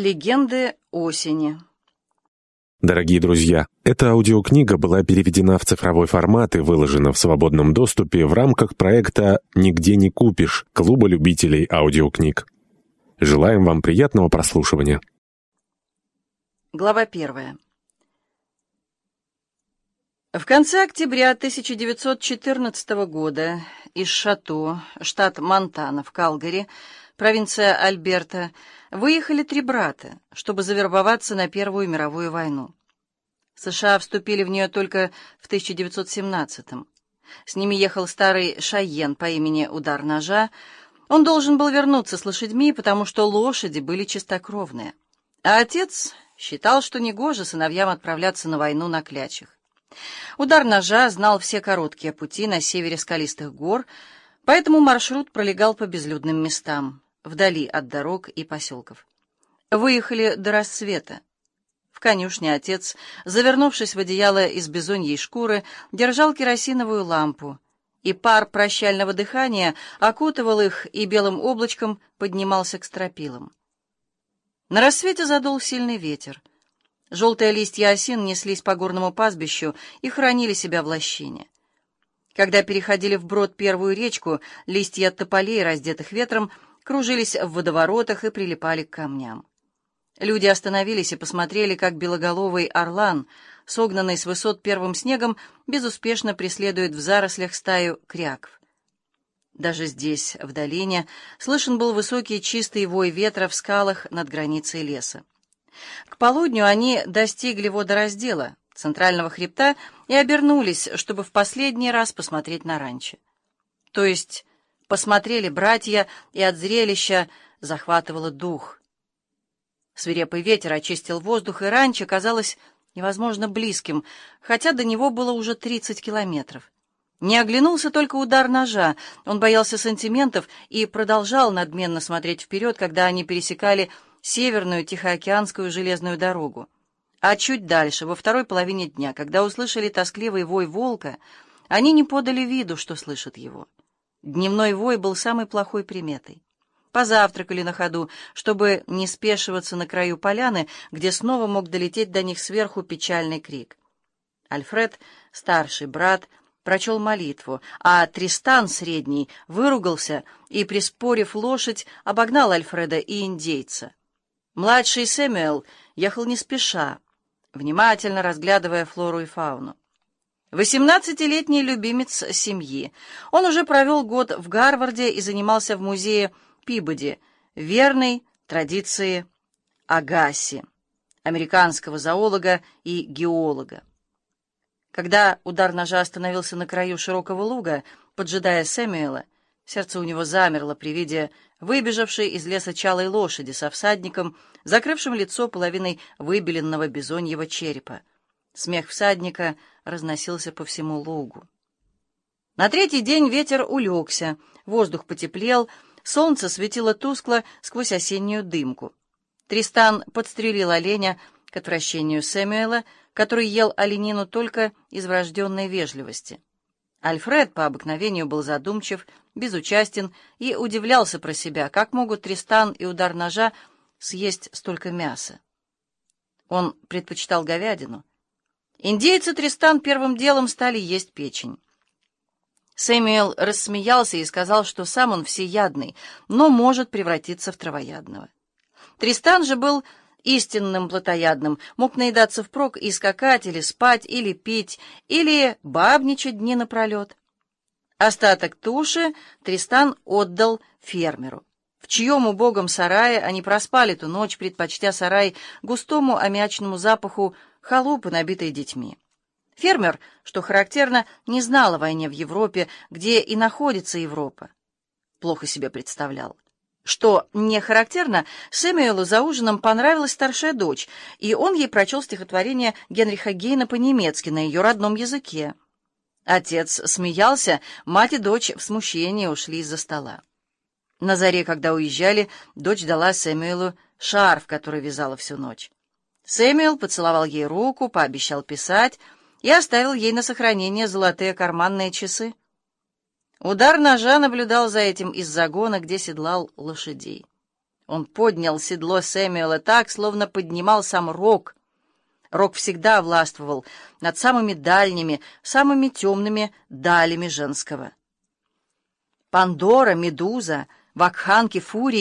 Легенды осени. Дорогие друзья, эта аудиокнига была переведена в цифровой формат и выложена в свободном доступе в рамках проекта «Нигде не купишь» Клуба любителей аудиокниг. Желаем вам приятного прослушивания. Глава первая. В конце октября 1914 года из Шато, штат Монтана в Калгари, провинция Альберта, выехали три брата, чтобы завербоваться на Первую мировую войну. США вступили в нее только в 1917-м. С ними ехал старый Шайен по имени Удар Ножа. Он должен был вернуться с лошадьми, потому что лошади были чистокровные. А отец считал, что негоже сыновьям отправляться на войну на клячах. Удар Ножа знал все короткие пути на севере скалистых гор, поэтому маршрут пролегал по безлюдным местам вдали от дорог и поселков. Выехали до рассвета. В конюшне отец, завернувшись в одеяло из бизоньей шкуры, держал керосиновую лампу, и пар прощального дыхания окутывал их и белым облачком поднимался к стропилам. На рассвете задул сильный ветер. Желтые листья осин неслись по горному пастбищу и хранили себя в лощине. Когда переходили вброд первую речку, листья тополей, раздетых ветром, кружились в водоворотах и прилипали к камням. Люди остановились и посмотрели, как белоголовый орлан, согнанный с высот первым снегом, безуспешно преследует в зарослях стаю кряков. Даже здесь, в долине, слышен был высокий чистый вой ветра в скалах над границей леса. К полудню они достигли водораздела, центрального хребта, и обернулись, чтобы в последний раз посмотреть на ранчо. То есть Посмотрели братья, и от зрелища захватывало дух. Свирепый ветер очистил воздух, и раньше казалось невозможно близким, хотя до него было уже тридцать километров. Не оглянулся только удар ножа, он боялся сантиментов и продолжал надменно смотреть вперед, когда они пересекали северную Тихоокеанскую железную дорогу. А чуть дальше, во второй половине дня, когда услышали тоскливый вой волка, они не подали виду, что слышат его. Дневной вой был самой плохой приметой. Позавтракали на ходу, чтобы не спешиваться на краю поляны, где снова мог долететь до них сверху печальный крик. Альфред, старший брат, прочел молитву, а Тристан, средний, выругался и, приспорив лошадь, обогнал Альфреда и индейца. Младший Сэмюэл ехал не спеша, внимательно разглядывая флору и фауну. Восемнадцатилетний любимец семьи. Он уже провел год в Гарварде и занимался в музее Пибоди, верной традиции Агаси, американского зоолога и геолога. Когда удар ножа остановился на краю широкого луга, поджидая Сэмюэла, сердце у него замерло при виде выбежавшей из леса чалой лошади со всадником, закрывшим лицо половиной выбеленного бизоньего черепа. Смех всадника разносился по всему лугу. На третий день ветер улегся, воздух потеплел, солнце светило тускло сквозь осеннюю дымку. Тристан подстрелил оленя к отвращению Сэмюэла, который ел оленину только из врожденной вежливости. Альфред по обыкновению был задумчив, безучастен и удивлялся про себя, как могут Тристан и удар ножа съесть столько мяса. Он предпочитал говядину, Индейцы Тристан первым делом стали есть печень. Сэмюэл рассмеялся и сказал, что сам он всеядный, но может превратиться в травоядного. Тристан же был истинным плотоядным, мог наедаться впрок и скакать, или спать, или пить, или бабничать дни напролет. Остаток туши Тристан отдал фермеру, в чьем убогом сарае они проспали ту ночь, предпочтя сарай густому аммиачному запаху халупы, набитые детьми. Фермер, что характерно, не знал о войне в Европе, где и находится Европа. Плохо себе представлял. Что не характерно, Сэмюэлу за ужином понравилась старшая дочь, и он ей прочел стихотворение Генриха Гейна по-немецки на ее родном языке. Отец смеялся, мать и дочь в смущении ушли из-за стола. На заре, когда уезжали, дочь дала Сэмюэлу шарф, который вязала всю ночь. Сэмюэл поцеловал ей руку, пообещал писать и оставил ей на сохранение золотые карманные часы. Удар ножа наблюдал за этим из загона, где седлал лошадей. Он поднял седло Сэмюэла так, словно поднимал сам Рок. Рок всегда властвовал над самыми дальними, самыми темными далями женского. Пандора, Медуза, Вакханки, Фурии